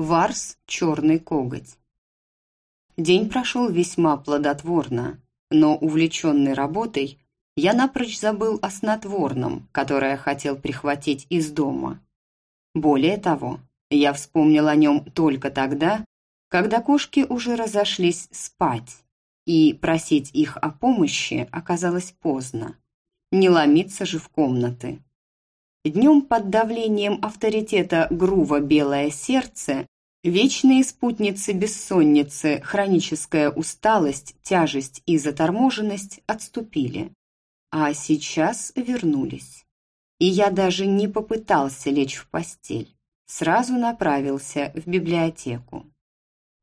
Варс – черный коготь. День прошел весьма плодотворно, но, увлеченный работой, я напрочь забыл о снотворном, которое хотел прихватить из дома. Более того, я вспомнил о нем только тогда, когда кошки уже разошлись спать, и просить их о помощи оказалось поздно. Не ломиться же в комнаты. Днем под давлением авторитета Грува «Белое сердце» вечные спутницы бессонницы, хроническая усталость, тяжесть и заторможенность отступили, а сейчас вернулись. И я даже не попытался лечь в постель, сразу направился в библиотеку.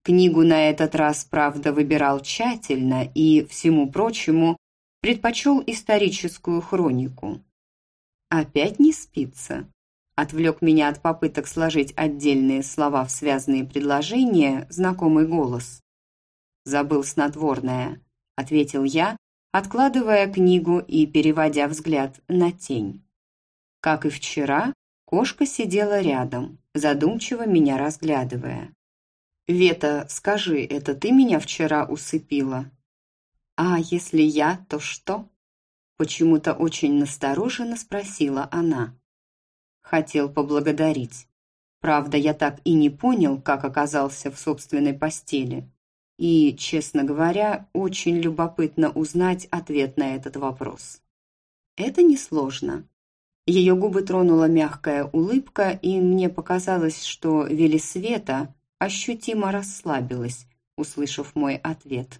Книгу на этот раз, правда, выбирал тщательно и, всему прочему, предпочел историческую хронику. «Опять не спится?» Отвлек меня от попыток сложить отдельные слова в связанные предложения знакомый голос. «Забыл снотворное», — ответил я, откладывая книгу и переводя взгляд на тень. Как и вчера, кошка сидела рядом, задумчиво меня разглядывая. «Вета, скажи, это ты меня вчера усыпила?» «А если я, то что?» Почему-то очень настороженно спросила она. Хотел поблагодарить. Правда, я так и не понял, как оказался в собственной постели. И, честно говоря, очень любопытно узнать ответ на этот вопрос. Это несложно. Ее губы тронула мягкая улыбка, и мне показалось, что Велисвета ощутимо расслабилась, услышав мой ответ.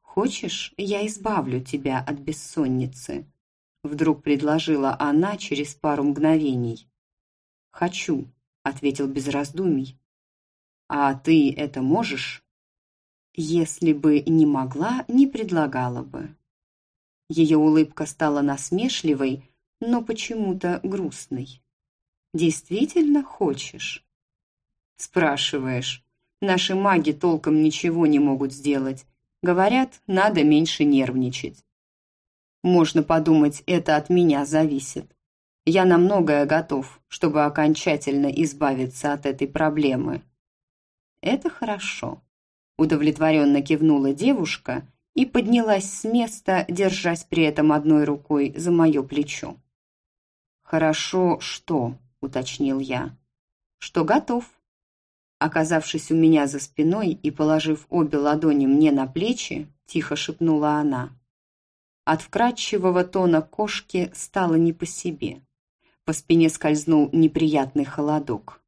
«Хочешь, я избавлю тебя от бессонницы?» Вдруг предложила она через пару мгновений. «Хочу», — ответил без раздумий. «А ты это можешь?» «Если бы не могла, не предлагала бы». Ее улыбка стала насмешливой, но почему-то грустной. «Действительно хочешь?» «Спрашиваешь. Наши маги толком ничего не могут сделать, Говорят, надо меньше нервничать. Можно подумать, это от меня зависит. Я на многое готов, чтобы окончательно избавиться от этой проблемы. Это хорошо. Удовлетворенно кивнула девушка и поднялась с места, держась при этом одной рукой за мое плечо. «Хорошо, что?» – уточнил я. «Что готов?» Оказавшись у меня за спиной и положив обе ладони мне на плечи, тихо шепнула она. От вкрадчивого тона кошки стало не по себе. По спине скользнул неприятный холодок.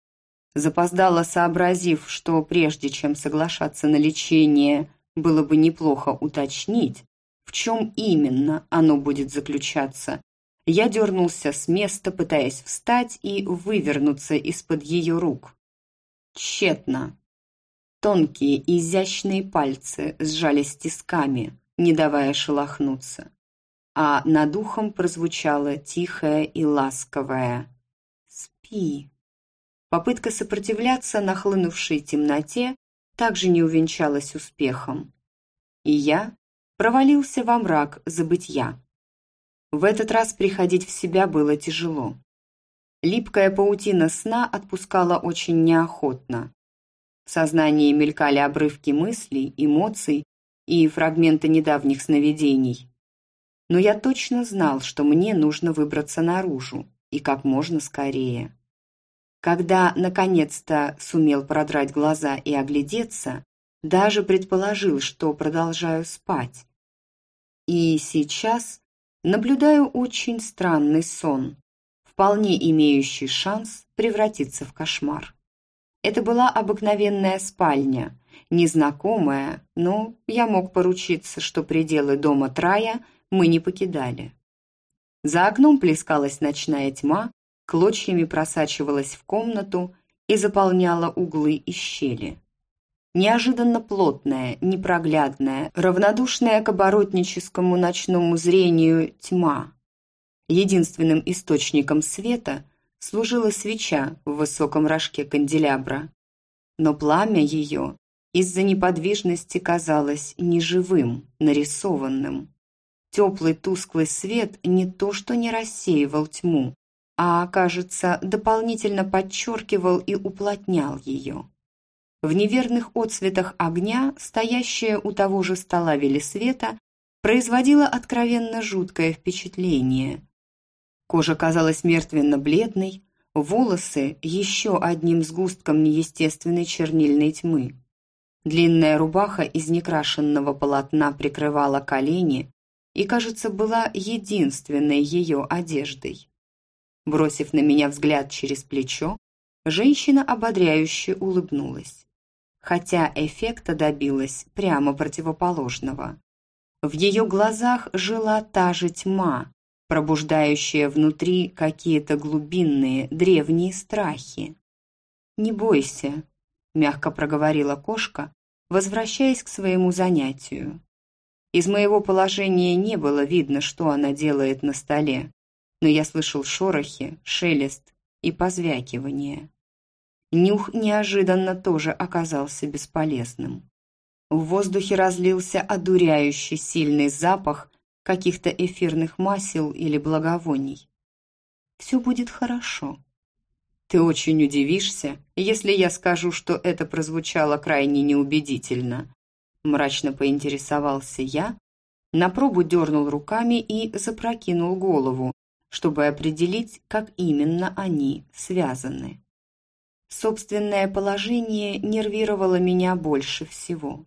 Запоздала, сообразив, что прежде чем соглашаться на лечение, было бы неплохо уточнить, в чем именно оно будет заключаться, я дернулся с места, пытаясь встать и вывернуться из-под ее рук. Тщетно. Тонкие, изящные пальцы сжались тисками, не давая шелохнуться. А над ухом прозвучало тихое и ласковое «Спи». Попытка сопротивляться нахлынувшей темноте также не увенчалась успехом. И я провалился во мрак забытья. В этот раз приходить в себя было тяжело. Липкая паутина сна отпускала очень неохотно. В сознании мелькали обрывки мыслей, эмоций и фрагменты недавних сновидений. Но я точно знал, что мне нужно выбраться наружу, и как можно скорее. Когда, наконец-то, сумел продрать глаза и оглядеться, даже предположил, что продолжаю спать. И сейчас наблюдаю очень странный сон вполне имеющий шанс превратиться в кошмар. Это была обыкновенная спальня, незнакомая, но я мог поручиться, что пределы дома Трая мы не покидали. За окном плескалась ночная тьма, клочьями просачивалась в комнату и заполняла углы и щели. Неожиданно плотная, непроглядная, равнодушная к оборотническому ночному зрению тьма Единственным источником света служила свеча в высоком рожке канделябра. Но пламя ее из-за неподвижности казалось неживым, нарисованным. Теплый тусклый свет не то что не рассеивал тьму, а, кажется, дополнительно подчеркивал и уплотнял ее. В неверных отсветах огня, стоящая у того же стола Велисвета, производила откровенно жуткое впечатление. Кожа казалась мертвенно-бледной, волосы еще одним сгустком неестественной чернильной тьмы. Длинная рубаха из некрашенного полотна прикрывала колени и, кажется, была единственной ее одеждой. Бросив на меня взгляд через плечо, женщина ободряюще улыбнулась, хотя эффекта добилась прямо противоположного. В ее глазах жила та же тьма, пробуждающая внутри какие-то глубинные древние страхи. «Не бойся», – мягко проговорила кошка, возвращаясь к своему занятию. Из моего положения не было видно, что она делает на столе, но я слышал шорохи, шелест и позвякивание. Нюх неожиданно тоже оказался бесполезным. В воздухе разлился одуряющий сильный запах каких-то эфирных масел или благовоний. «Все будет хорошо», ты очень удивишься, если я скажу, что это прозвучало крайне неубедительно. Мрачно поинтересовался я, на пробу дернул руками и запрокинул голову, чтобы определить, как именно они связаны. Собственное положение нервировало меня больше всего.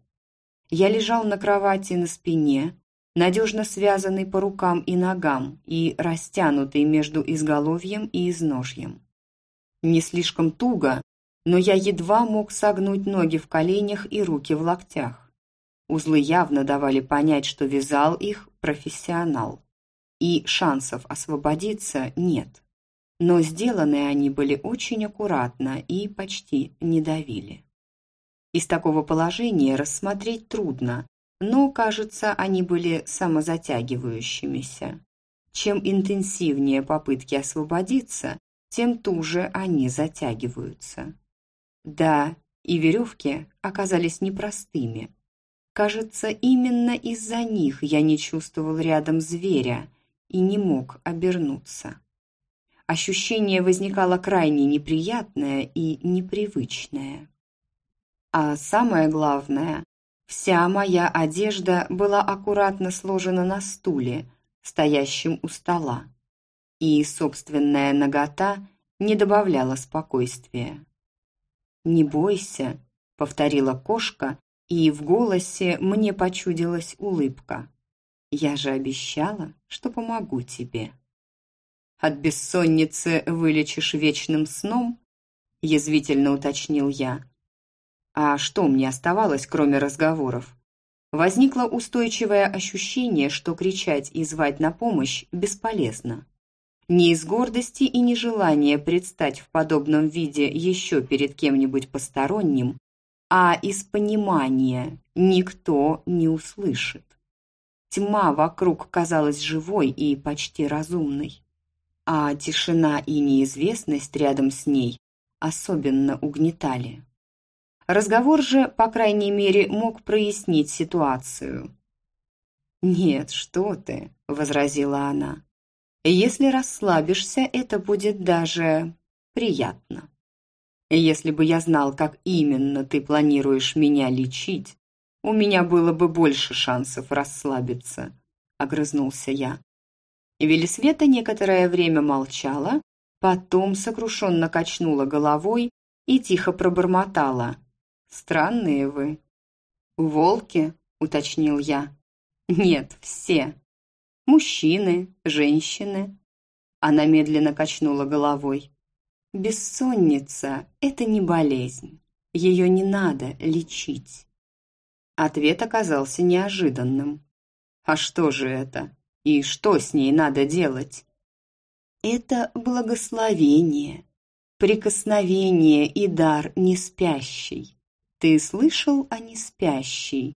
Я лежал на кровати на спине, надежно связанный по рукам и ногам и растянутый между изголовьем и изножьем не слишком туго, но я едва мог согнуть ноги в коленях и руки в локтях. Узлы явно давали понять, что вязал их профессионал. И шансов освободиться нет. Но сделаны они были очень аккуратно и почти не давили. Из такого положения рассмотреть трудно, но, кажется, они были самозатягивающимися. Чем интенсивнее попытки освободиться, тем туже они затягиваются. Да, и веревки оказались непростыми. Кажется, именно из-за них я не чувствовал рядом зверя и не мог обернуться. Ощущение возникало крайне неприятное и непривычное. А самое главное, вся моя одежда была аккуратно сложена на стуле, стоящем у стола и собственная нагота не добавляла спокойствия. «Не бойся», — повторила кошка, и в голосе мне почудилась улыбка. «Я же обещала, что помогу тебе». «От бессонницы вылечишь вечным сном?» — язвительно уточнил я. «А что мне оставалось, кроме разговоров?» Возникло устойчивое ощущение, что кричать и звать на помощь бесполезно. Не из гордости и нежелания предстать в подобном виде еще перед кем-нибудь посторонним, а из понимания никто не услышит. Тьма вокруг казалась живой и почти разумной, а тишина и неизвестность рядом с ней особенно угнетали. Разговор же, по крайней мере, мог прояснить ситуацию. «Нет, что ты», — возразила она. Если расслабишься, это будет даже приятно. Если бы я знал, как именно ты планируешь меня лечить, у меня было бы больше шансов расслабиться, огрызнулся я. Велисвета некоторое время молчала, потом сокрушенно качнула головой и тихо пробормотала. «Странные вы». «Волки?» — уточнил я. «Нет, все. Мужчины, женщины. Она медленно качнула головой. Бессонница – это не болезнь. Ее не надо лечить. Ответ оказался неожиданным. А что же это? И что с ней надо делать? Это благословение, прикосновение и дар неспящий. Ты слышал о неспящей?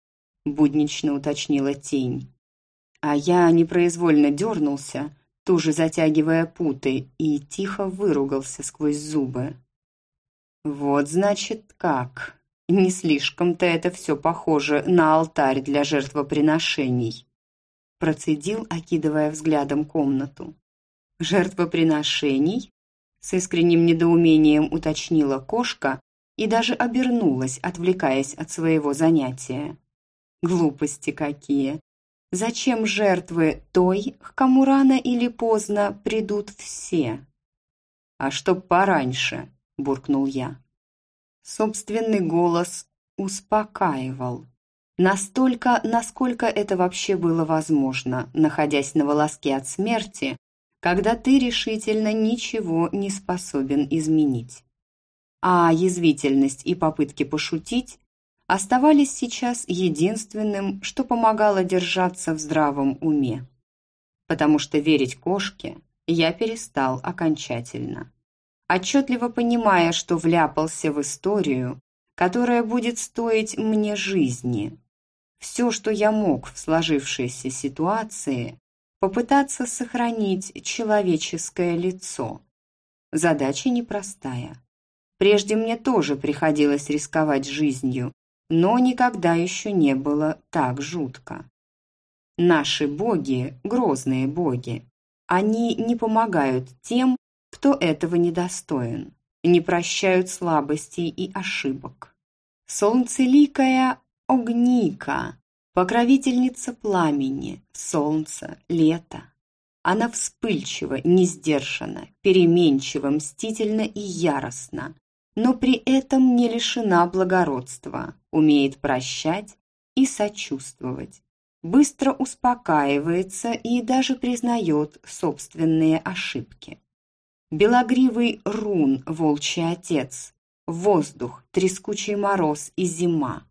Буднично уточнила тень а я непроизвольно дернулся, тоже затягивая путы, и тихо выругался сквозь зубы. «Вот, значит, как. Не слишком-то это все похоже на алтарь для жертвоприношений», процедил, окидывая взглядом комнату. «Жертвоприношений?» С искренним недоумением уточнила кошка, и даже обернулась, отвлекаясь от своего занятия. Глупости какие! Зачем жертвы той, к кому рано или поздно придут все? «А чтоб пораньше», – буркнул я. Собственный голос успокаивал. Настолько, насколько это вообще было возможно, находясь на волоске от смерти, когда ты решительно ничего не способен изменить. А язвительность и попытки пошутить оставались сейчас единственным, что помогало держаться в здравом уме. Потому что верить кошке я перестал окончательно. Отчетливо понимая, что вляпался в историю, которая будет стоить мне жизни. Все, что я мог в сложившейся ситуации, попытаться сохранить человеческое лицо. Задача непростая. Прежде мне тоже приходилось рисковать жизнью, но никогда еще не было так жутко. Наши боги – грозные боги. Они не помогают тем, кто этого недостоин, не прощают слабостей и ошибок. Солнцеликая Огника, покровительница пламени, солнца, лета. Она вспыльчива, несдержана, переменчива, мстительна и яростна, но при этом не лишена благородства, умеет прощать и сочувствовать, быстро успокаивается и даже признает собственные ошибки. Белогривый рун, волчий отец, воздух, трескучий мороз и зима.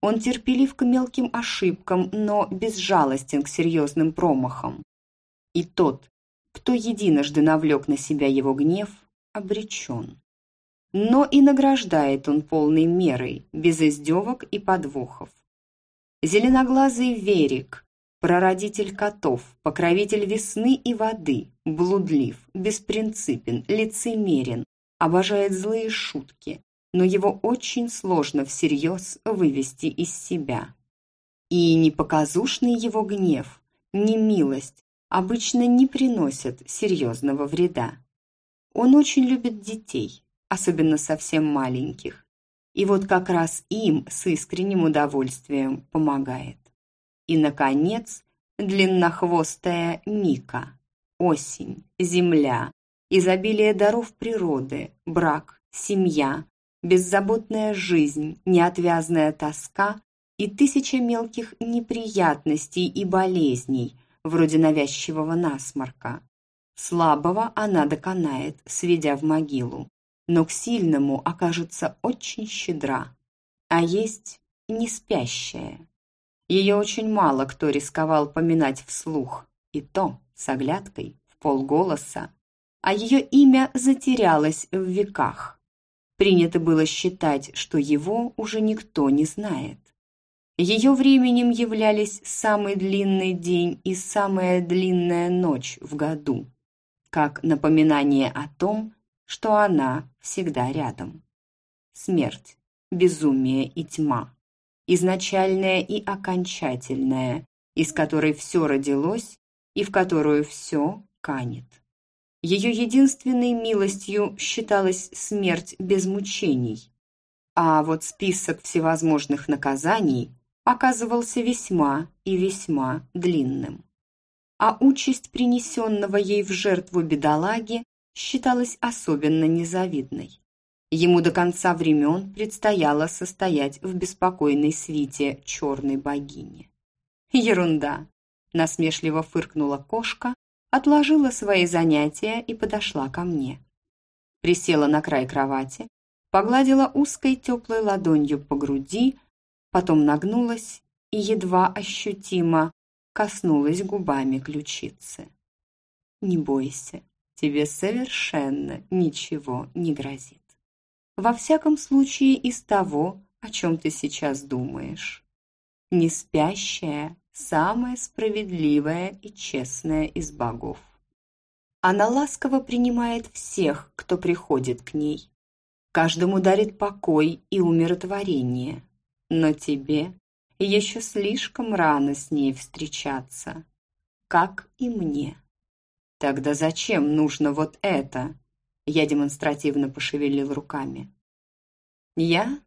Он терпелив к мелким ошибкам, но безжалостен к серьезным промахам. И тот, кто единожды навлек на себя его гнев, обречен но и награждает он полной мерой, без издевок и подвохов. Зеленоглазый Верик, прародитель котов, покровитель весны и воды, блудлив, беспринципен, лицемерен, обожает злые шутки, но его очень сложно всерьез вывести из себя. И непоказушный его гнев, ни милость обычно не приносят серьезного вреда. Он очень любит детей, особенно совсем маленьких. И вот как раз им с искренним удовольствием помогает. И, наконец, длиннохвостая Мика. Осень, земля, изобилие даров природы, брак, семья, беззаботная жизнь, неотвязная тоска и тысяча мелких неприятностей и болезней, вроде навязчивого насморка. Слабого она доконает, сведя в могилу но к сильному окажется очень щедра, а есть не спящая. Ее очень мало кто рисковал поминать вслух, и то с оглядкой, в полголоса, а ее имя затерялось в веках. Принято было считать, что его уже никто не знает. Ее временем являлись самый длинный день и самая длинная ночь в году, как напоминание о том, что она всегда рядом. Смерть, безумие и тьма. Изначальная и окончательная, из которой все родилось и в которую все канет. Ее единственной милостью считалась смерть без мучений. А вот список всевозможных наказаний оказывался весьма и весьма длинным. А участь принесенного ей в жертву бедолаги считалась особенно незавидной. Ему до конца времен предстояло состоять в беспокойной свите черной богини. «Ерунда!» – насмешливо фыркнула кошка, отложила свои занятия и подошла ко мне. Присела на край кровати, погладила узкой теплой ладонью по груди, потом нагнулась и едва ощутимо коснулась губами ключицы. «Не бойся, тебе совершенно ничего не грозит. Во всяком случае из того, о чем ты сейчас думаешь. Не спящая, самая справедливая и честная из богов. Она ласково принимает всех, кто приходит к ней. Каждому дарит покой и умиротворение. Но тебе еще слишком рано с ней встречаться, как и мне. Тогда зачем нужно вот это? Я демонстративно пошевелил руками. Я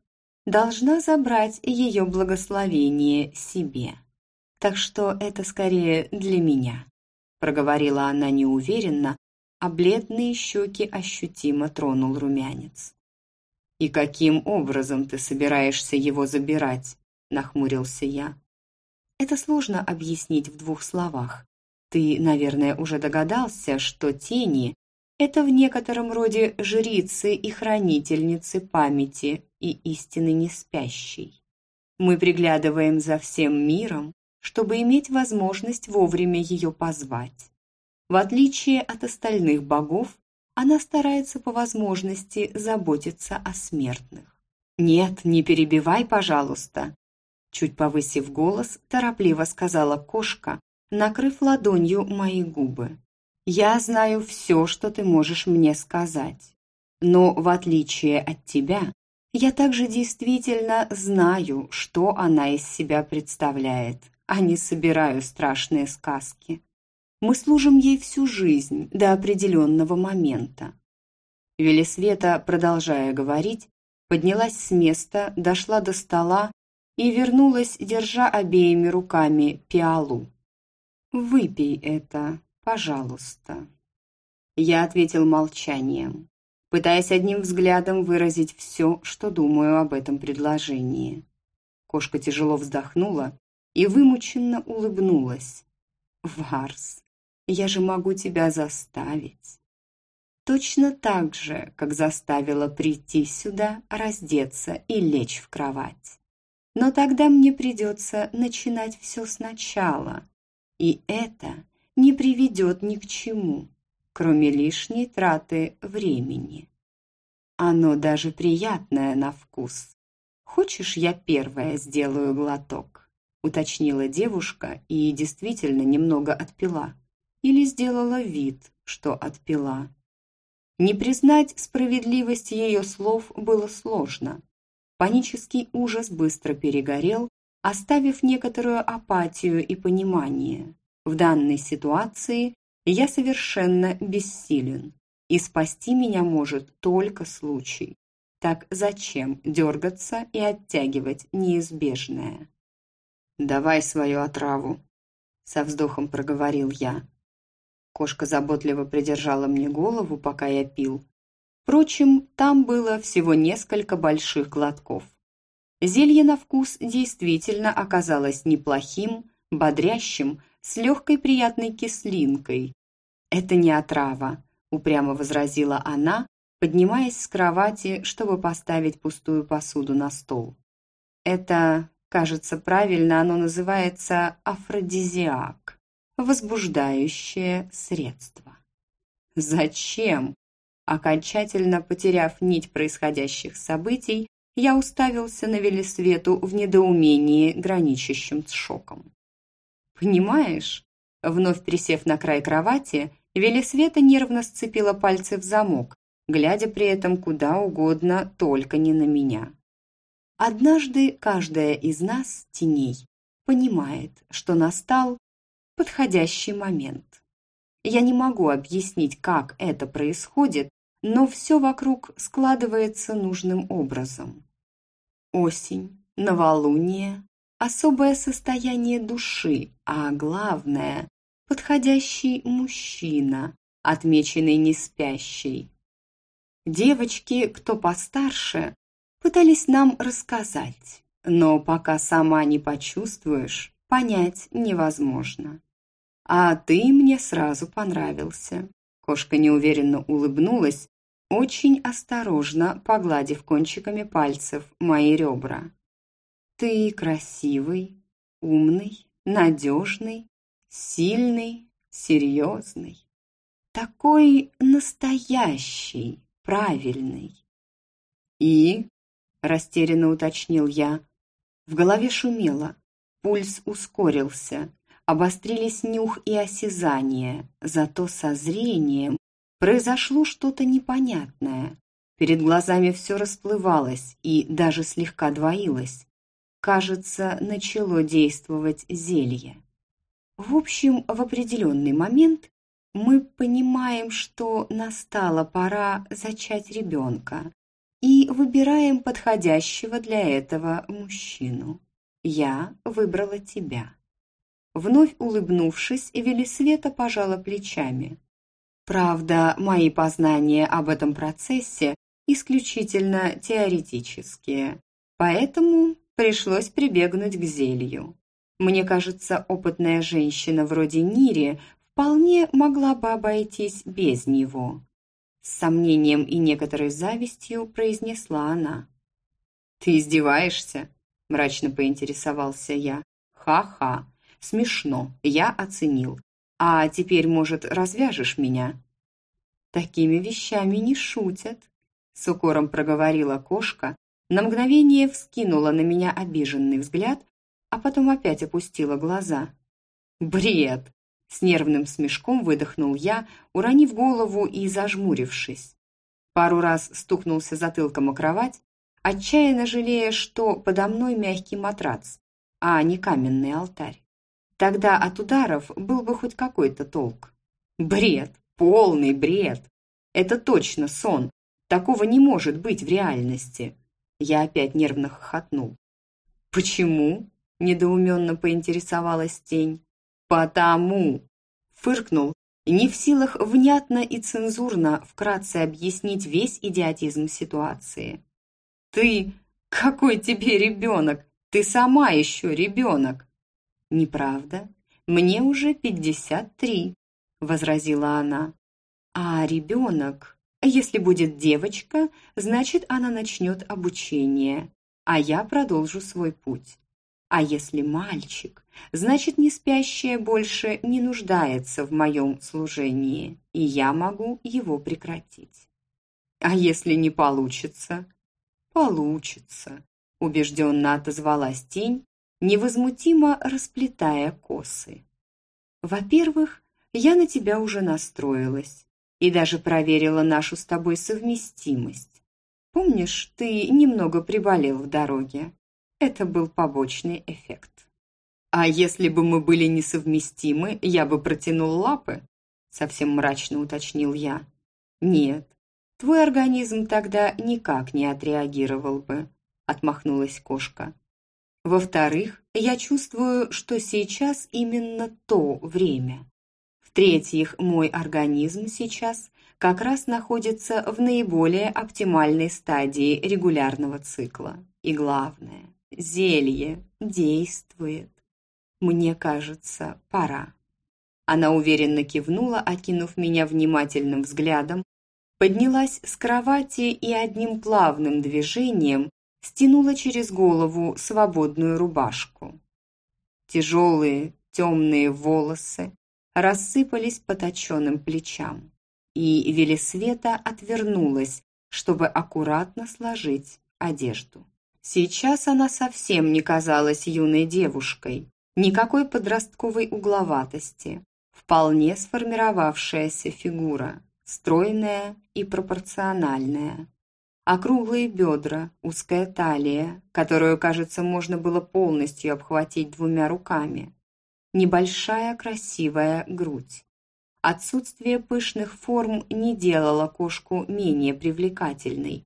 должна забрать ее благословение себе. Так что это скорее для меня, проговорила она неуверенно, а бледные щеки ощутимо тронул румянец. «И каким образом ты собираешься его забирать?» – нахмурился я. «Это сложно объяснить в двух словах. Ты, наверное, уже догадался, что тени – это в некотором роде жрицы и хранительницы памяти и истины неспящей. Мы приглядываем за всем миром, чтобы иметь возможность вовремя ее позвать. В отличие от остальных богов, она старается по возможности заботиться о смертных. «Нет, не перебивай, пожалуйста!» Чуть повысив голос, торопливо сказала кошка, накрыв ладонью мои губы. «Я знаю все, что ты можешь мне сказать. Но, в отличие от тебя, я также действительно знаю, что она из себя представляет, а не собираю страшные сказки. Мы служим ей всю жизнь до определенного момента. Велисвета, продолжая говорить, поднялась с места, дошла до стола и вернулась, держа обеими руками пиалу. «Выпей это, пожалуйста». Я ответил молчанием, пытаясь одним взглядом выразить все, что думаю об этом предложении. Кошка тяжело вздохнула и вымученно улыбнулась. «Варс, я же могу тебя заставить. Точно так же, как заставила прийти сюда, раздеться и лечь в кровать. Но тогда мне придется начинать все сначала, и это не приведет ни к чему, кроме лишней траты времени. Оно даже приятное на вкус. Хочешь, я первая сделаю глоток? уточнила девушка и действительно немного отпила или сделала вид, что отпила. Не признать справедливость ее слов было сложно. Панический ужас быстро перегорел, оставив некоторую апатию и понимание. В данной ситуации я совершенно бессилен, и спасти меня может только случай. Так зачем дергаться и оттягивать неизбежное? «Давай свою отраву», — со вздохом проговорил я. Кошка заботливо придержала мне голову, пока я пил. Впрочем, там было всего несколько больших глотков. Зелье на вкус действительно оказалось неплохим, бодрящим, с легкой приятной кислинкой. «Это не отрава», – упрямо возразила она, поднимаясь с кровати, чтобы поставить пустую посуду на стол. «Это, кажется, правильно оно называется афродизиак возбуждающее средство. Зачем? Окончательно потеряв нить происходящих событий, я уставился на Велисвету в недоумении, граничащем с шоком. «Понимаешь?» Вновь присев на край кровати, Велисвета нервно сцепила пальцы в замок, глядя при этом куда угодно, только не на меня. Однажды каждая из нас, теней, понимает, что настал подходящий момент. Я не могу объяснить, как это происходит, но все вокруг складывается нужным образом. Осень, новолуние, особое состояние души, а главное – подходящий мужчина, отмеченный неспящий. Девочки, кто постарше, пытались нам рассказать, но пока сама не почувствуешь, понять невозможно. А ты мне сразу понравился. Кошка неуверенно улыбнулась, очень осторожно погладив кончиками пальцев мои ребра. Ты красивый, умный, надежный, сильный, серьезный. Такой настоящий, правильный. И, растерянно уточнил я, в голове шумело, пульс ускорился, обострились нюх и осязание, зато со зрением произошло что-то непонятное. Перед глазами все расплывалось и даже слегка двоилось. Кажется, начало действовать зелье. В общем, в определенный момент мы понимаем, что настала пора зачать ребенка. и выбираем подходящего для этого мужчину. Я выбрала тебя». Вновь улыбнувшись, Велисвета пожала плечами. Правда, мои познания об этом процессе исключительно теоретические, поэтому пришлось прибегнуть к зелью. Мне кажется, опытная женщина вроде Нири вполне могла бы обойтись без него. С сомнением и некоторой завистью произнесла она. «Ты издеваешься?» – мрачно поинтересовался я. «Ха-ха, смешно, я оценил. А теперь, может, развяжешь меня?» «Такими вещами не шутят», – с укором проговорила кошка, на мгновение вскинула на меня обиженный взгляд, а потом опять опустила глаза. «Бред!» – с нервным смешком выдохнул я, уронив голову и зажмурившись. Пару раз стукнулся затылком о кровать, отчаянно жалея, что подо мной мягкий матрац, а не каменный алтарь. Тогда от ударов был бы хоть какой-то толк. Бред, полный бред. Это точно сон. Такого не может быть в реальности. Я опять нервно хохотнул. «Почему?» – недоуменно поинтересовалась тень. «Потому!» – фыркнул, не в силах внятно и цензурно вкратце объяснить весь идиотизм ситуации. «Ты... Какой тебе ребенок? Ты сама еще ребенок!» «Неправда. Мне уже пятьдесят три», – возразила она. «А ребенок? Если будет девочка, значит, она начнет обучение, а я продолжу свой путь. А если мальчик, значит, не спящая больше не нуждается в моем служении, и я могу его прекратить. А если не получится? Получится, убежденно отозвалась тень, невозмутимо расплетая косы. Во-первых, я на тебя уже настроилась и даже проверила нашу с тобой совместимость. Помнишь, ты немного приболел в дороге? Это был побочный эффект. А если бы мы были несовместимы, я бы протянул лапы? Совсем мрачно уточнил я. Нет, твой организм тогда никак не отреагировал бы, отмахнулась кошка. Во-вторых, я чувствую, что сейчас именно то время. В-третьих, мой организм сейчас как раз находится в наиболее оптимальной стадии регулярного цикла. И главное, зелье действует. Мне кажется, пора. Она уверенно кивнула, окинув меня внимательным взглядом, поднялась с кровати и одним плавным движением стянула через голову свободную рубашку. Тяжелые темные волосы рассыпались по точенным плечам, и Велисвета отвернулась, чтобы аккуратно сложить одежду. Сейчас она совсем не казалась юной девушкой, никакой подростковой угловатости, вполне сформировавшаяся фигура, стройная и пропорциональная округлые бедра, узкая талия, которую, кажется, можно было полностью обхватить двумя руками, небольшая красивая грудь. Отсутствие пышных форм не делало кошку менее привлекательной.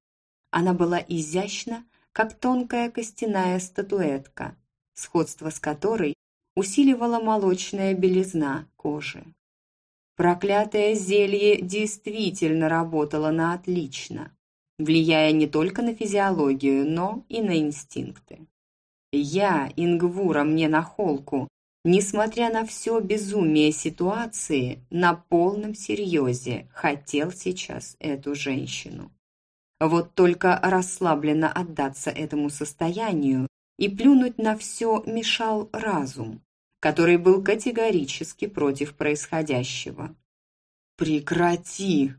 Она была изящна, как тонкая костяная статуэтка, сходство с которой усиливала молочная белизна кожи. Проклятое зелье действительно работало на отлично влияя не только на физиологию, но и на инстинкты. Я, Ингвура, мне на холку, несмотря на все безумие ситуации, на полном серьезе хотел сейчас эту женщину. Вот только расслабленно отдаться этому состоянию и плюнуть на все мешал разум, который был категорически против происходящего. «Прекрати!»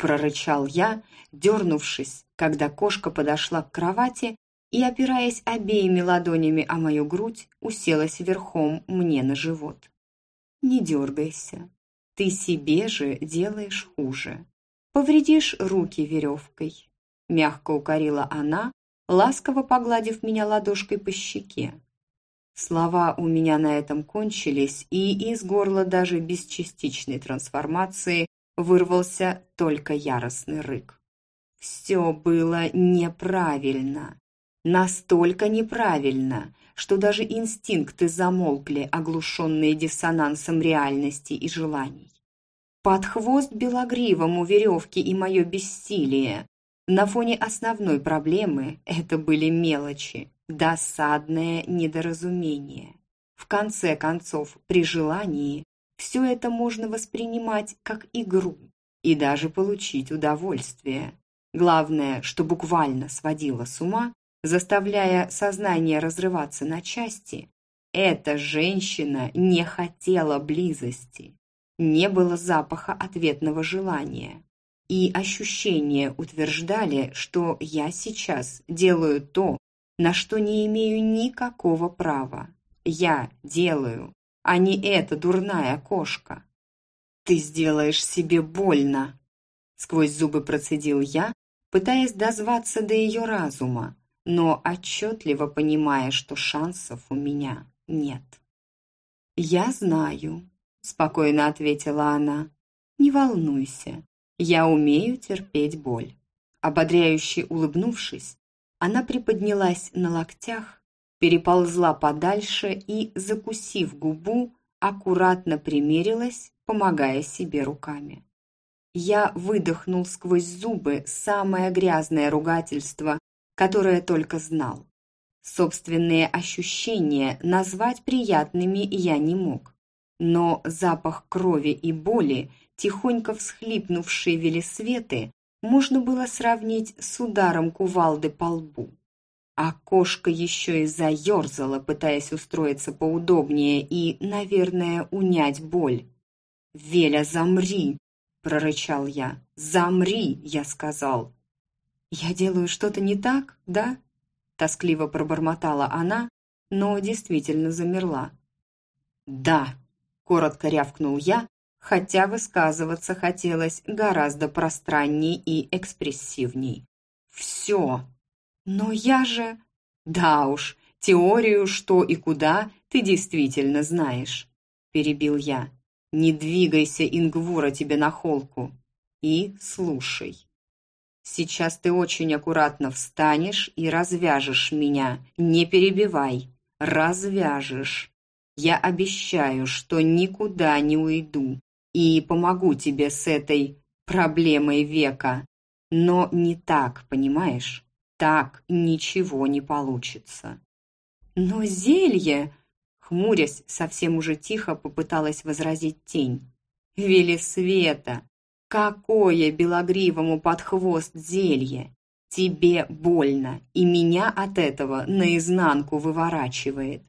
Прорычал я, дернувшись, когда кошка подошла к кровати и, опираясь обеими ладонями о мою грудь, уселась верхом мне на живот. «Не дергайся, ты себе же делаешь хуже. Повредишь руки веревкой», – мягко укорила она, ласково погладив меня ладошкой по щеке. Слова у меня на этом кончились, и из горла даже без частичной трансформации вырвался только яростный рык. Все было неправильно. Настолько неправильно, что даже инстинкты замолкли, оглушенные диссонансом реальности и желаний. Под хвост белогривому веревки и мое бессилие. На фоне основной проблемы это были мелочи, досадное недоразумение. В конце концов, при желании, все это можно воспринимать как игру и даже получить удовольствие. Главное, что буквально сводило с ума, заставляя сознание разрываться на части, эта женщина не хотела близости не было запаха ответного желания. И ощущения утверждали, что я сейчас делаю то, на что не имею никакого права. Я делаю, а не эта дурная кошка. «Ты сделаешь себе больно!» Сквозь зубы процедил я, пытаясь дозваться до ее разума, но отчетливо понимая, что шансов у меня нет. «Я знаю, спокойно ответила она. Не волнуйся, я умею терпеть боль. Ободряюще улыбнувшись, она приподнялась на локтях, переползла подальше и, закусив губу, аккуратно примерилась, помогая себе руками. Я выдохнул сквозь зубы самое грязное ругательство, которое только знал. Собственные ощущения назвать приятными я не мог но запах крови и боли, тихонько всхлипнувшей Велисветы, можно было сравнить с ударом кувалды по лбу. А кошка еще и заерзала, пытаясь устроиться поудобнее и, наверное, унять боль. «Веля, замри!» – прорычал я. «Замри!» – я сказал. «Я делаю что-то не так, да?» – тоскливо пробормотала она, но действительно замерла. «Да!» коротко рявкнул я, хотя высказываться хотелось гораздо пространней и экспрессивней. «Все! Но я же...» «Да уж, теорию, что и куда, ты действительно знаешь», – перебил я. «Не двигайся, Ингвура, тебе на холку. И слушай. Сейчас ты очень аккуратно встанешь и развяжешь меня. Не перебивай. Развяжешь. Я обещаю, что никуда не уйду и помогу тебе с этой проблемой века. Но не так, понимаешь? Так ничего не получится. Но зелье, хмурясь, совсем уже тихо попыталась возразить тень. Вели света, какое белогривому под хвост зелье! Тебе больно, и меня от этого наизнанку выворачивает.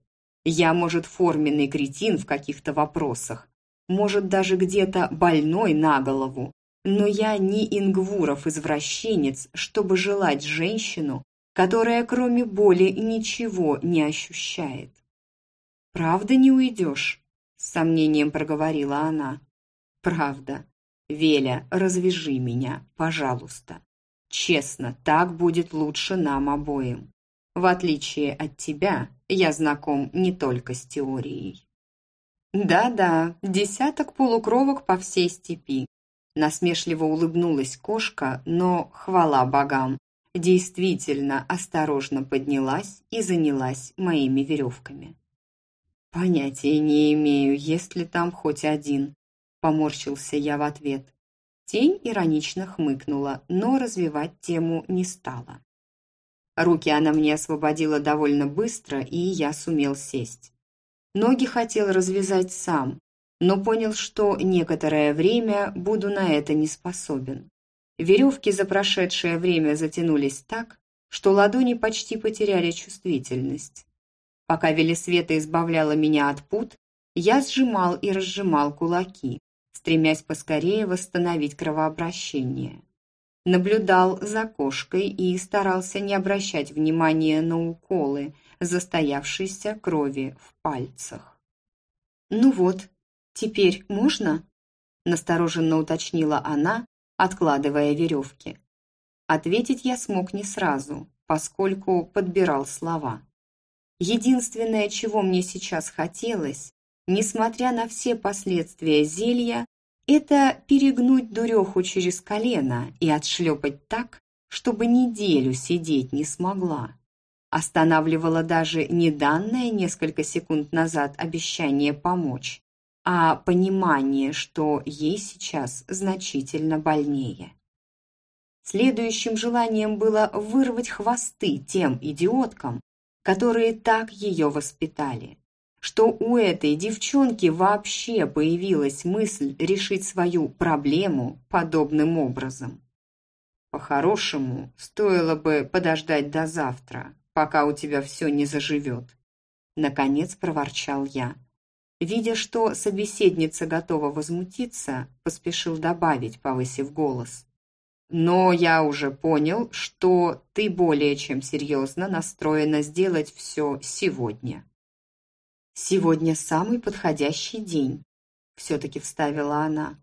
Я, может, форменный кретин в каких-то вопросах, может, даже где-то больной на голову, но я не Ингвуров-извращенец, чтобы желать женщину, которая кроме боли ничего не ощущает. «Правда не уйдешь?» – с сомнением проговорила она. «Правда. Веля, развяжи меня, пожалуйста. Честно, так будет лучше нам обоим. В отличие от тебя, я знаком не только с теорией. Да-да, десяток полукровок по всей степи. Насмешливо улыбнулась кошка, но, хвала богам, действительно осторожно поднялась и занялась моими веревками. «Понятия не имею, есть ли там хоть один», – поморщился я в ответ. Тень иронично хмыкнула, но развивать тему не стала. Руки она мне освободила довольно быстро, и я сумел сесть. Ноги хотел развязать сам, но понял, что некоторое время буду на это не способен. Веревки за прошедшее время затянулись так, что ладони почти потеряли чувствительность. Пока Велисвета избавляла меня от пут, я сжимал и разжимал кулаки, стремясь поскорее восстановить кровообращение наблюдал за кошкой и старался не обращать внимания на уколы, застоявшейся крови в пальцах. «Ну вот, теперь можно?» – настороженно уточнила она, откладывая веревки. Ответить я смог не сразу, поскольку подбирал слова. Единственное, чего мне сейчас хотелось, несмотря на все последствия зелья, это перегнуть дуреху через колено и отшлепать так, чтобы неделю сидеть не смогла. Останавливало даже не данное несколько секунд назад обещание помочь, а понимание, что ей сейчас значительно больнее. Следующим желанием было вырвать хвосты тем идиоткам, которые так ее воспитали. Что у этой девчонки вообще появилась мысль решить свою проблему подобным образом. По-хорошему, стоило бы подождать до завтра, пока у тебя все не заживет. Наконец проворчал я. Видя, что собеседница готова возмутиться, поспешил добавить, повысив голос. Но я уже понял, что ты более чем серьезно настроена сделать все сегодня. Сегодня самый подходящий день, все-таки вставила она.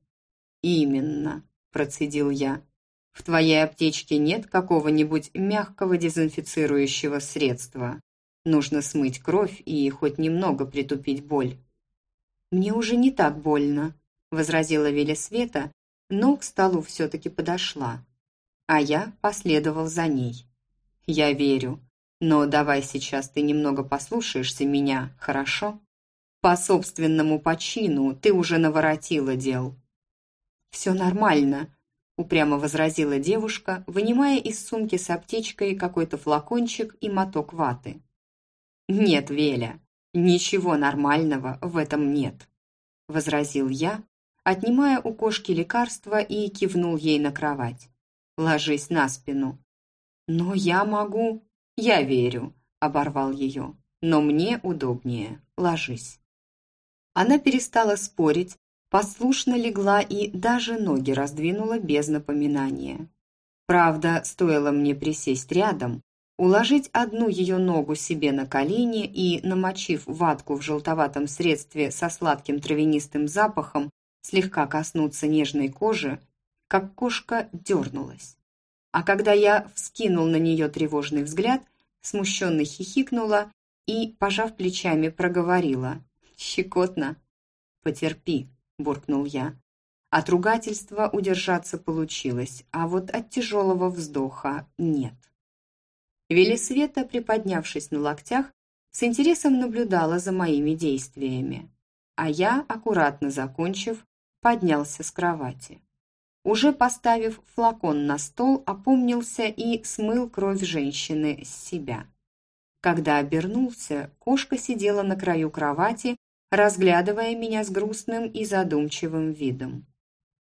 Именно, процедил я. В твоей аптечке нет какого-нибудь мягкого дезинфицирующего средства. Нужно смыть кровь и хоть немного притупить боль. Мне уже не так больно, возразила Велесвета, но к столу все-таки подошла, а я последовал за ней. «Я верю, но давай сейчас ты немного послушаешься меня, хорошо? По собственному почину ты уже наворотила дел». «Все нормально», – упрямо возразила девушка, вынимая из сумки с аптечкой какой-то флакончик и моток ваты. «Нет, Веля, ничего нормального в этом нет», – возразил я, отнимая у кошки лекарство и кивнул ей на кровать. «Ложись на спину». «Но я могу...» «Я верю», — оборвал ее. «Но мне удобнее. Ложись». Она перестала спорить, послушно легла и даже ноги раздвинула без напоминания. Правда, стоило мне присесть рядом, уложить одну ее ногу себе на колени и, намочив ватку в желтоватом средстве со сладким травянистым запахом, слегка коснуться нежной кожи, как кошка дернулась. А когда я вскинул на нее тревожный взгляд, смущенно хихикнула и, пожав плечами, проговорила. «Щекотно». «Потерпи», – буркнул я. От ругательства удержаться получилось, а вот от тяжелого вздоха нет. Велисвета, приподнявшись на локтях, с интересом наблюдала за моими действиями, а я, аккуратно закончив, поднялся с кровати. Уже поставив флакон на стол, опомнился и смыл кровь женщины с себя. Когда обернулся, кошка сидела на краю кровати, разглядывая меня с грустным и задумчивым видом.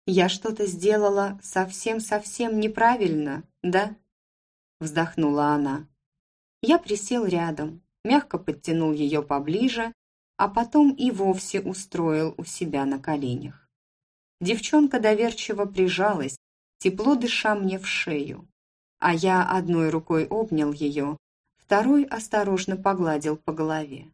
«Я что-то сделала совсем-совсем неправильно, да?» Вздохнула она. Я присел рядом, мягко подтянул ее поближе, а потом и вовсе устроил у себя на коленях. Девчонка доверчиво прижалась, тепло дыша мне в шею. А я одной рукой обнял ее, второй осторожно погладил по голове.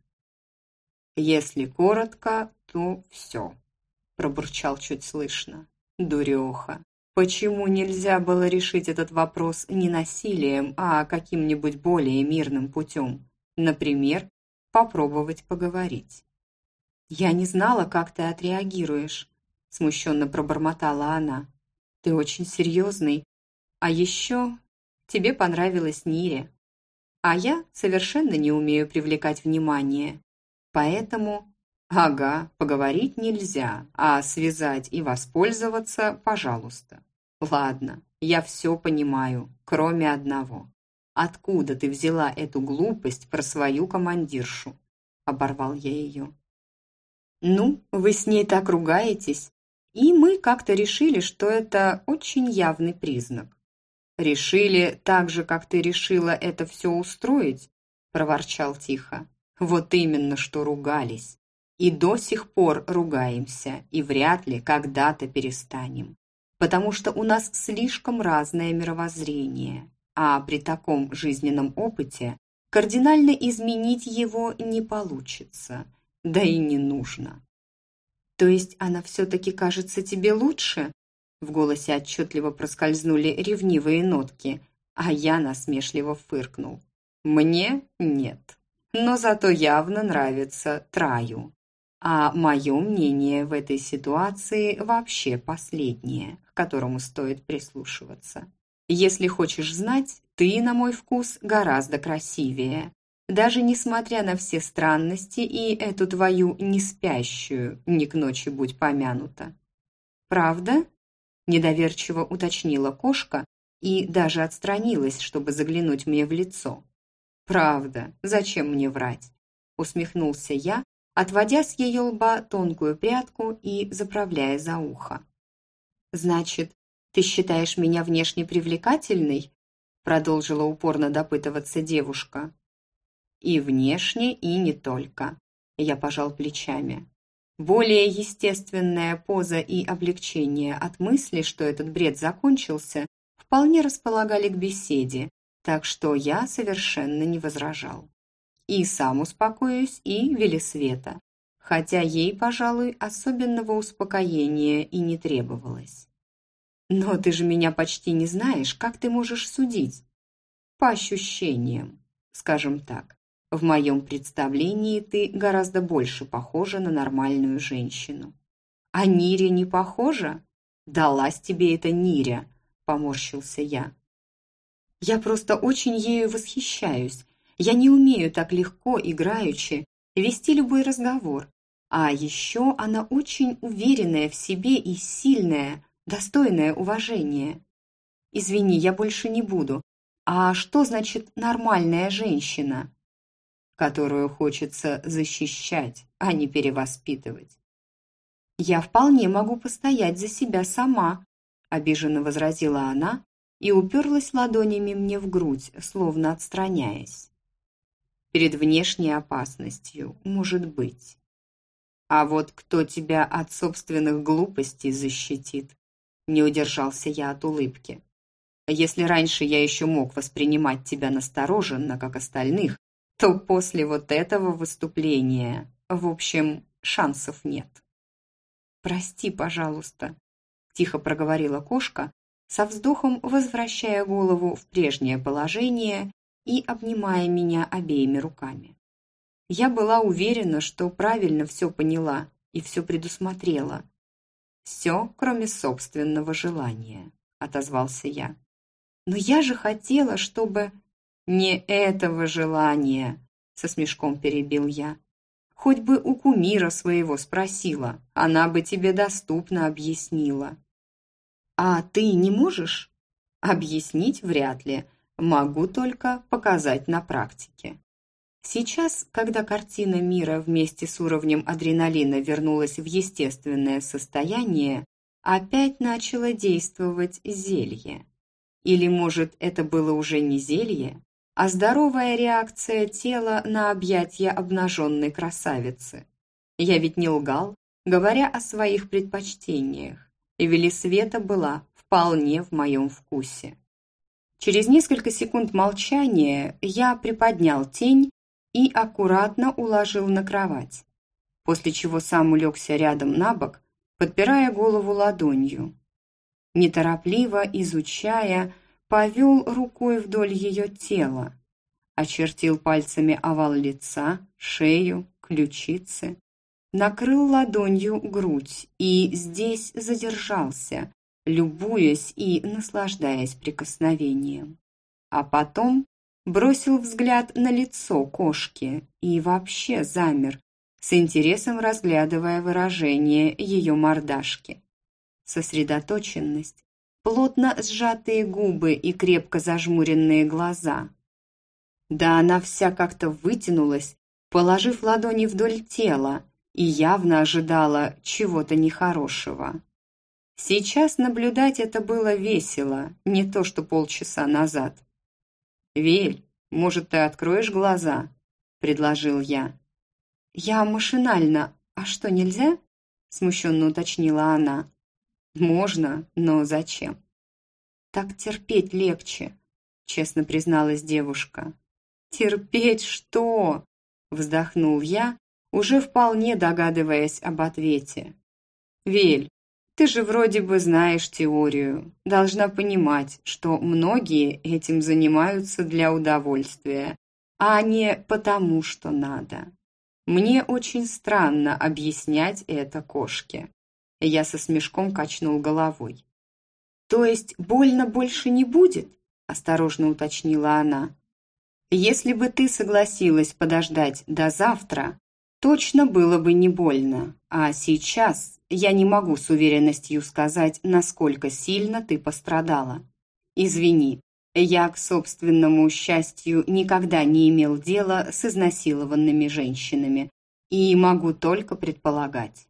«Если коротко, то все», – пробурчал чуть слышно. «Дуреха, почему нельзя было решить этот вопрос не насилием, а каким-нибудь более мирным путем? Например, попробовать поговорить?» «Я не знала, как ты отреагируешь», смущенно пробормотала она. Ты очень серьезный. А еще тебе понравилась Нире. А я совершенно не умею привлекать внимание. Поэтому... Ага, поговорить нельзя, а связать и воспользоваться, пожалуйста. Ладно, я все понимаю, кроме одного. Откуда ты взяла эту глупость про свою командиршу? Оборвал я ее. Ну, вы с ней так ругаетесь, и мы как-то решили, что это очень явный признак. «Решили так же, как ты решила это все устроить?» – проворчал тихо. «Вот именно, что ругались. И до сих пор ругаемся, и вряд ли когда-то перестанем. Потому что у нас слишком разное мировоззрение, а при таком жизненном опыте кардинально изменить его не получится, да и не нужно. «То есть она все-таки кажется тебе лучше?» В голосе отчетливо проскользнули ревнивые нотки, а я насмешливо фыркнул. «Мне нет, но зато явно нравится Траю. А мое мнение в этой ситуации вообще последнее, к которому стоит прислушиваться. Если хочешь знать, ты, на мой вкус, гораздо красивее. Даже несмотря на все странности и эту твою неспящую, не к ночи будь помянута. «Правда?» – недоверчиво уточнила кошка и даже отстранилась, чтобы заглянуть мне в лицо. «Правда, зачем мне врать?» – усмехнулся я, отводя с ее лба тонкую прядку и заправляя за ухо. «Значит, ты считаешь меня внешне привлекательной?» продолжила упорно допытываться девушка. «И внешне, и не только», я пожал плечами. Более естественная поза и облегчение от мысли, что этот бред закончился, вполне располагали к беседе, так что я совершенно не возражал. И сам успокоюсь, и Велисвета, хотя ей, пожалуй, особенного успокоения и не требовалось. Но ты же меня почти не знаешь, как ты можешь судить? По ощущениям, скажем так. В моем представлении ты гораздо больше похожа на нормальную женщину. А Нире не похожа? Далась тебе эта Ниря, поморщился я. Я просто очень ею восхищаюсь. Я не умею так легко, играючи, вести любой разговор. А еще она очень уверенная в себе и сильная, достойная уважения. Извини, я больше не буду. А что значит нормальная женщина? которую хочется защищать, а не перевоспитывать. «Я вполне могу постоять за себя сама», – обиженно возразила она и уперлась ладонями мне в грудь, словно отстраняясь. «Перед внешней опасностью, может быть. А вот кто тебя от собственных глупостей защитит?» Не удержался я от улыбки. «Если раньше я еще мог воспринимать тебя настороженно, как остальных, то после вот этого выступления, в общем, шансов нет. «Прости, пожалуйста», – тихо проговорила кошка, со вздохом возвращая голову в прежнее положение и обнимая меня обеими руками. Я была уверена, что правильно все поняла и все предусмотрела. «Все, кроме собственного желания», – отозвался я. «Но я же хотела, чтобы...» «Не этого желания», – со смешком перебил я. «Хоть бы у кумира своего спросила, она бы тебе доступно объяснила». «А ты не можешь?» «Объяснить вряд ли. Могу только показать на практике». Сейчас, когда картина мира вместе с уровнем адреналина вернулась в естественное состояние, опять начало действовать зелье. Или, может, это было уже не зелье, а здоровая реакция тела на объятия обнаженной красавицы. Я ведь не лгал, говоря о своих предпочтениях, и Велисвета была вполне в моем вкусе. Через несколько секунд молчания я приподнял тень и аккуратно уложил на кровать, после чего сам улегся рядом на бок, подпирая голову ладонью. Неторопливо изучая, повел рукой вдоль ее тела, очертил пальцами овал лица, шею, ключицы, накрыл ладонью грудь и здесь задержался, любуясь и наслаждаясь прикосновением. А потом бросил взгляд на лицо кошки и вообще замер, с интересом разглядывая выражение ее мордашки. Сосредоточенность, плотно сжатые губы и крепко зажмуренные глаза. Да она вся как-то вытянулась, положив ладони вдоль тела, и явно ожидала чего-то нехорошего. Сейчас наблюдать это было весело, не то что полчаса назад. «Вель, может, ты откроешь глаза?» – предложил я. «Я машинально. А что, нельзя?» – смущенно уточнила она. Можно, но зачем? Так терпеть легче, честно призналась девушка. Терпеть что? Вздохнул я, уже вполне догадываясь об ответе. Вель, ты же вроде бы знаешь теорию. Должна понимать, что многие этим занимаются для удовольствия, а не потому, что надо. Мне очень странно объяснять это кошке. Я со смешком качнул головой. «То есть больно больше не будет?» – осторожно уточнила она. «Если бы ты согласилась подождать до завтра, точно было бы не больно, а сейчас я не могу с уверенностью сказать, насколько сильно ты пострадала. Извини, я, к собственному счастью, никогда не имел дела с изнасилованными женщинами и могу только предполагать.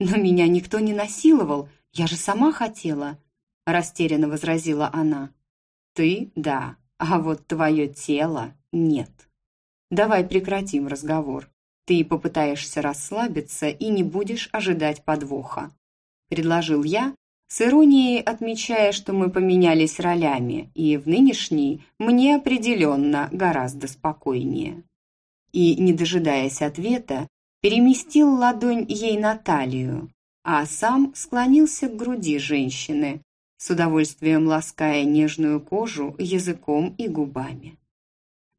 Но меня никто не насиловал, я же сама хотела, растерянно возразила она. Ты – да, а вот твое тело – нет. Давай прекратим разговор. Ты попытаешься расслабиться и не будешь ожидать подвоха. Предложил я, с иронией отмечая, что мы поменялись ролями, и в нынешней мне определенно гораздо спокойнее. И, не дожидаясь ответа, переместил ладонь ей на талию, а сам склонился к груди женщины, с удовольствием лаская нежную кожу языком и губами.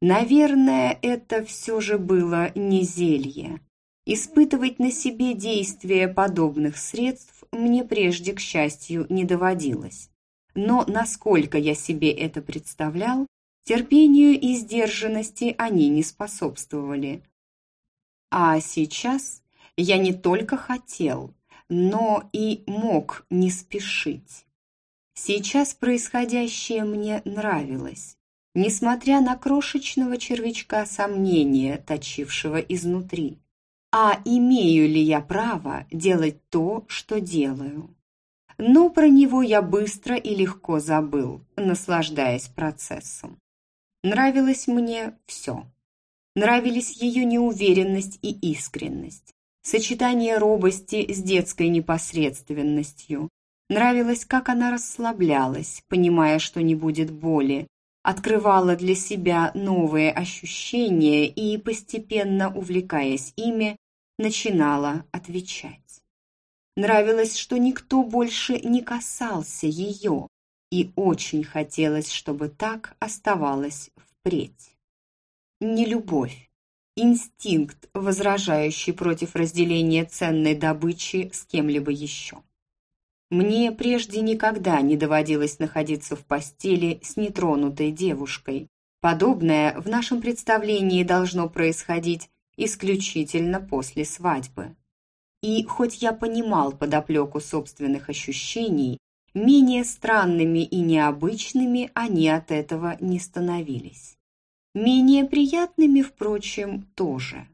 Наверное, это все же было не зелье. Испытывать на себе действие подобных средств мне прежде, к счастью, не доводилось. Но насколько я себе это представлял, терпению и сдержанности они не способствовали. А сейчас я не только хотел, но и мог не спешить. Сейчас происходящее мне нравилось несмотря на крошечного червячка сомнения, точившего изнутри. А имею ли я право делать то, что делаю? Но про него я быстро и легко забыл, наслаждаясь процессом. Нравилось мне все. Нравились ее неуверенность и искренность, сочетание робости с детской непосредственностью. Нравилось, как она расслаблялась, понимая, что не будет боли, открывала для себя новые ощущения и, постепенно увлекаясь ими, начинала отвечать. Нравилось, что никто больше не касался ее, и очень хотелось, чтобы так оставалось впредь. Не любовь, инстинкт, возражающий против разделения ценной добычи с кем-либо еще. Мне прежде никогда не доводилось находиться в постели с нетронутой девушкой. Подобное в нашем представлении должно происходить исключительно после свадьбы. И хоть я понимал подоплеку собственных ощущений, менее странными и необычными они от этого не становились. Менее приятными, впрочем, тоже.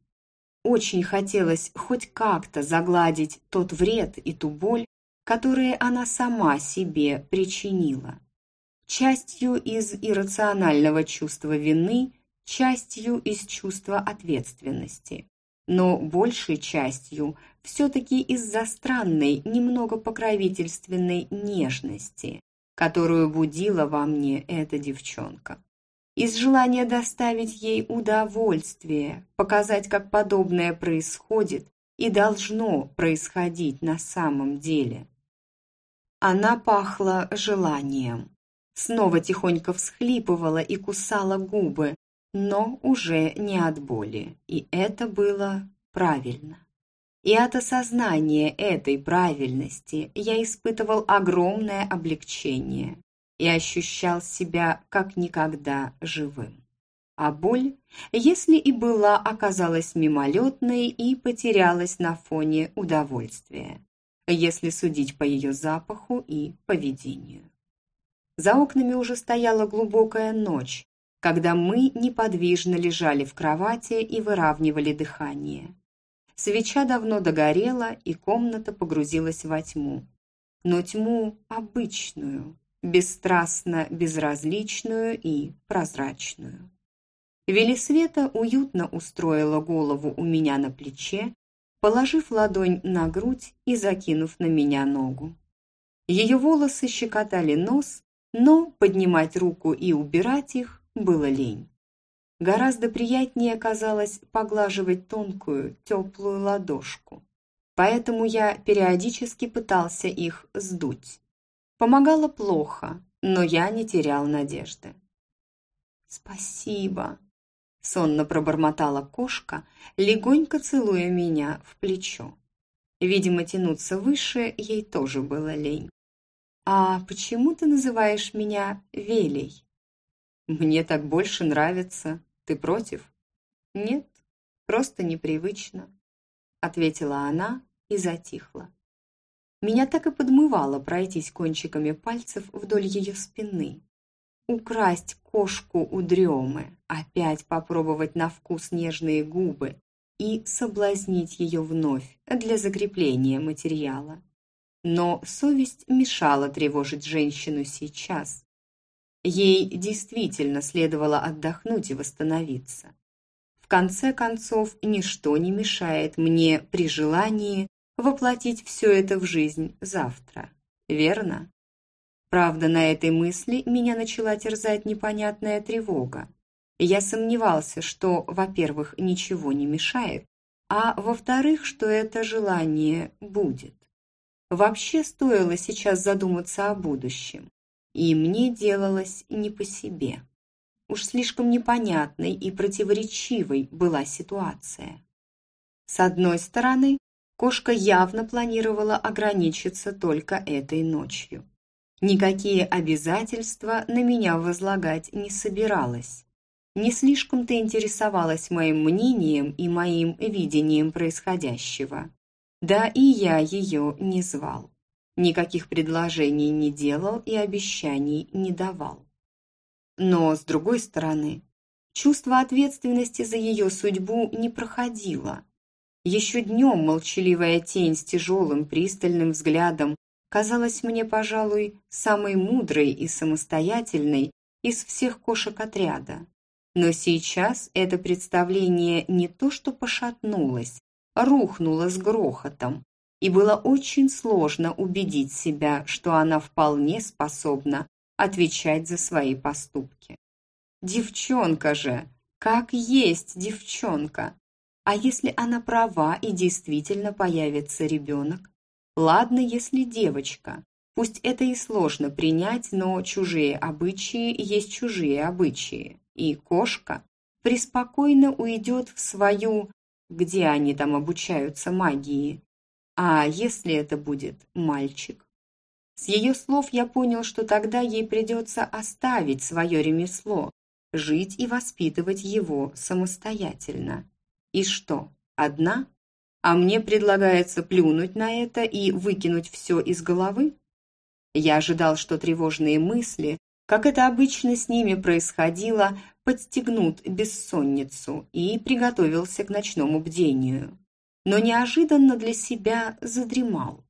Очень хотелось хоть как-то загладить тот вред и ту боль, которые она сама себе причинила. Частью из иррационального чувства вины, частью из чувства ответственности, но большей частью все-таки из-за странной, немного покровительственной нежности, которую будила во мне эта девчонка. Из желания доставить ей удовольствие, показать, как подобное происходит и должно происходить на самом деле. Она пахла желанием. Снова тихонько всхлипывала и кусала губы, но уже не от боли, и это было правильно. И от осознания этой правильности я испытывал огромное облегчение и ощущал себя как никогда живым. А боль, если и была, оказалась мимолетной и потерялась на фоне удовольствия если судить по ее запаху и поведению. За окнами уже стояла глубокая ночь, когда мы неподвижно лежали в кровати и выравнивали дыхание. Свеча давно догорела, и комната погрузилась во тьму. Но тьму обычную, бесстрастно безразличную и прозрачную. Велисвета уютно устроила голову у меня на плече положив ладонь на грудь и закинув на меня ногу. Ее волосы щекотали нос, но поднимать руку и убирать их было лень. Гораздо приятнее оказалось поглаживать тонкую, теплую ладошку. Поэтому я периодически пытался их сдуть. Помогало плохо, но я не терял надежды. «Спасибо», сонно пробормотала кошка, легонько целуя меня в плечо. Видимо, тянуться выше ей тоже было лень. «А почему ты называешь меня Велей?» «Мне так больше нравится. Ты против?» «Нет, просто непривычно», — ответила она и затихла. Меня так и подмывало пройтись кончиками пальцев вдоль ее спины. Украсть кошку у дремы, опять попробовать на вкус нежные губы и соблазнить ее вновь для закрепления материала. Но совесть мешала тревожить женщину сейчас. Ей действительно следовало отдохнуть и восстановиться. В конце концов, ничто не мешает мне при желании воплотить все это в жизнь завтра. Верно? Правда, на этой мысли меня начала терзать непонятная тревога. Я сомневался, что, во-первых, ничего не мешает, а во-вторых, что это желание будет. Вообще стоило сейчас задуматься о будущем, и мне делалось не по себе. Уж слишком непонятной и противоречивой была ситуация. С одной стороны, кошка явно планировала ограничиться только этой ночью. Никакие обязательства на меня возлагать не собиралась. Не слишком-то интересовалась моим мнением и моим видением происходящего. Да и я ее не звал. Никаких предложений не делал и обещаний не давал. Но, с другой стороны, чувство ответственности за ее судьбу не проходило. Еще днем молчаливая тень с тяжелым пристальным взглядом казалась мне, пожалуй, самой мудрой и самостоятельной из всех кошек отряда. Но сейчас это представление не то что пошатнулось, а рухнуло с грохотом, и было очень сложно убедить себя, что она вполне способна отвечать за свои поступки. Девчонка же, как есть девчонка. А если она права и действительно появится ребенок? Ладно, если девочка. Пусть это и сложно принять, но чужие обычаи есть чужие обычаи. И кошка преспокойно уйдет в свою, где они там обучаются магии. А если это будет мальчик? С ее слов я понял, что тогда ей придется оставить свое ремесло, жить и воспитывать его самостоятельно. И что, одна? А мне предлагается плюнуть на это и выкинуть все из головы? Я ожидал, что тревожные мысли, как это обычно с ними происходило, подстегнут бессонницу и приготовился к ночному бдению. Но неожиданно для себя задремал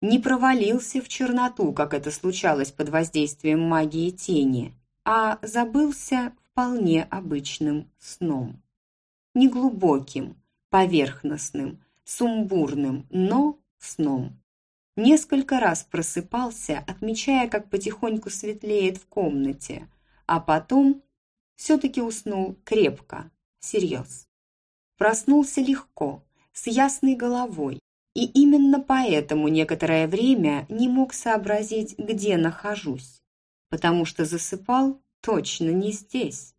не провалился в черноту, как это случалось под воздействием магии тени, а забылся вполне обычным сном. Неглубоким, поверхностным, сумбурным, но сном. Несколько раз просыпался, отмечая, как потихоньку светлеет в комнате, а потом все-таки уснул крепко, всерьез. Проснулся легко, с ясной головой, и именно поэтому некоторое время не мог сообразить, где нахожусь, потому что засыпал точно не здесь.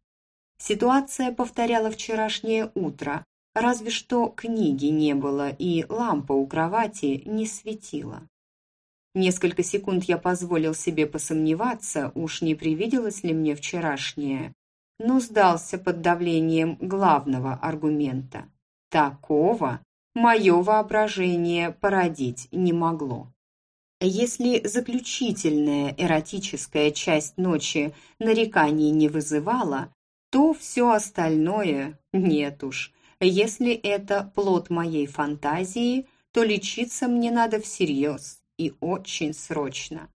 Ситуация повторяла вчерашнее утро, разве что книги не было и лампа у кровати не светила. Несколько секунд я позволил себе посомневаться, уж не привиделось ли мне вчерашнее, но сдался под давлением главного аргумента. Такого, мое воображение породить не могло. Если заключительная эротическая часть ночи нареканий не вызывала, то все остальное нет уж. Если это плод моей фантазии, то лечиться мне надо всерьез и очень срочно.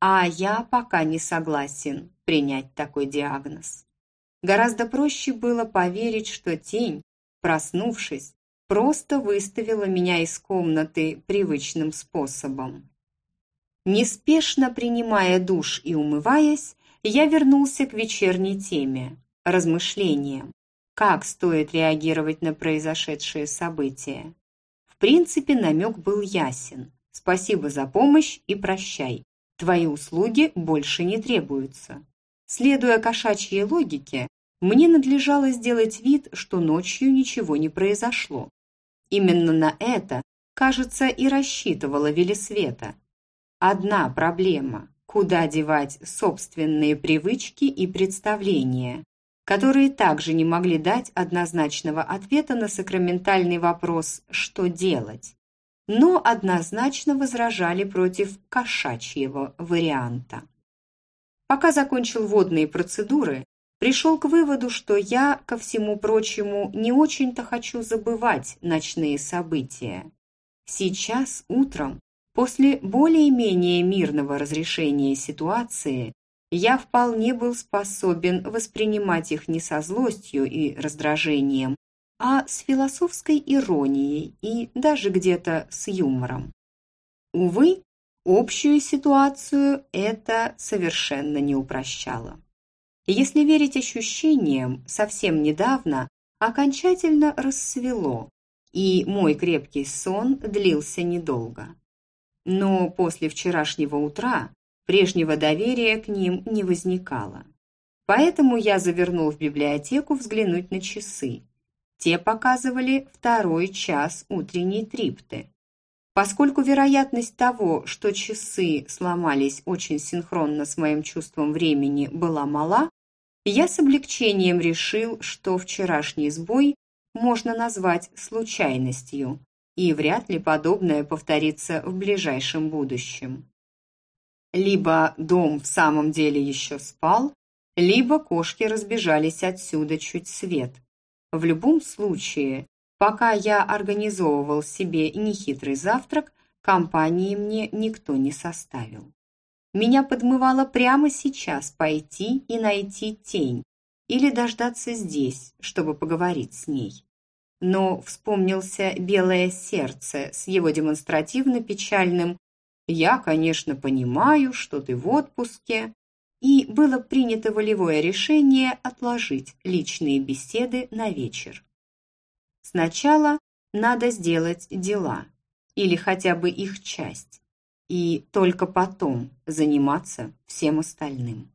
А я пока не согласен принять такой диагноз. Гораздо проще было поверить, что тень, проснувшись, просто выставила меня из комнаты привычным способом. Неспешно принимая душ и умываясь, я вернулся к вечерней теме – размышлениям, как стоит реагировать на произошедшие события. В принципе, намек был ясен. Спасибо за помощь и прощай. Твои услуги больше не требуются. Следуя кошачьей логике, мне надлежало сделать вид, что ночью ничего не произошло. Именно на это, кажется, и рассчитывала Велисвета. одна проблема – куда девать собственные привычки и представления, которые также не могли дать однозначного ответа на сакраментальный вопрос «что делать?», но однозначно возражали против кошачьего варианта. Пока закончил водные процедуры, пришел к выводу, что я, ко всему прочему, не очень-то хочу забывать ночные события. Сейчас, утром, после более-менее мирного разрешения ситуации, я вполне был способен воспринимать их не со злостью и раздражением, а с философской иронией и даже где-то с юмором. Увы, общую ситуацию это совершенно не упрощало. Если верить ощущениям, совсем недавно окончательно рассвело, и мой крепкий сон длился недолго. Но после вчерашнего утра прежнего доверия к ним не возникало. Поэтому я завернул в библиотеку взглянуть на часы, те показывали второй час утренней трипты. Поскольку вероятность того, что часы сломались очень синхронно с моим чувством времени, была мала, я с облегчением решил, что вчерашний сбой можно назвать случайностью, и вряд ли подобное повторится в ближайшем будущем. Либо дом в самом деле еще спал, либо кошки разбежались отсюда чуть свет – в любом случае, пока я организовывал себе нехитрый завтрак, компании мне никто не составил. Меня подмывало прямо сейчас пойти и найти тень или дождаться здесь, чтобы поговорить с ней. Но вспомнился белое сердце с его демонстративно печальным «Я, конечно, понимаю, что ты в отпуске», и было принято волевое решение отложить личные беседы на вечер. Сначала надо сделать дела, или хотя бы их часть, и только потом заниматься всем остальным.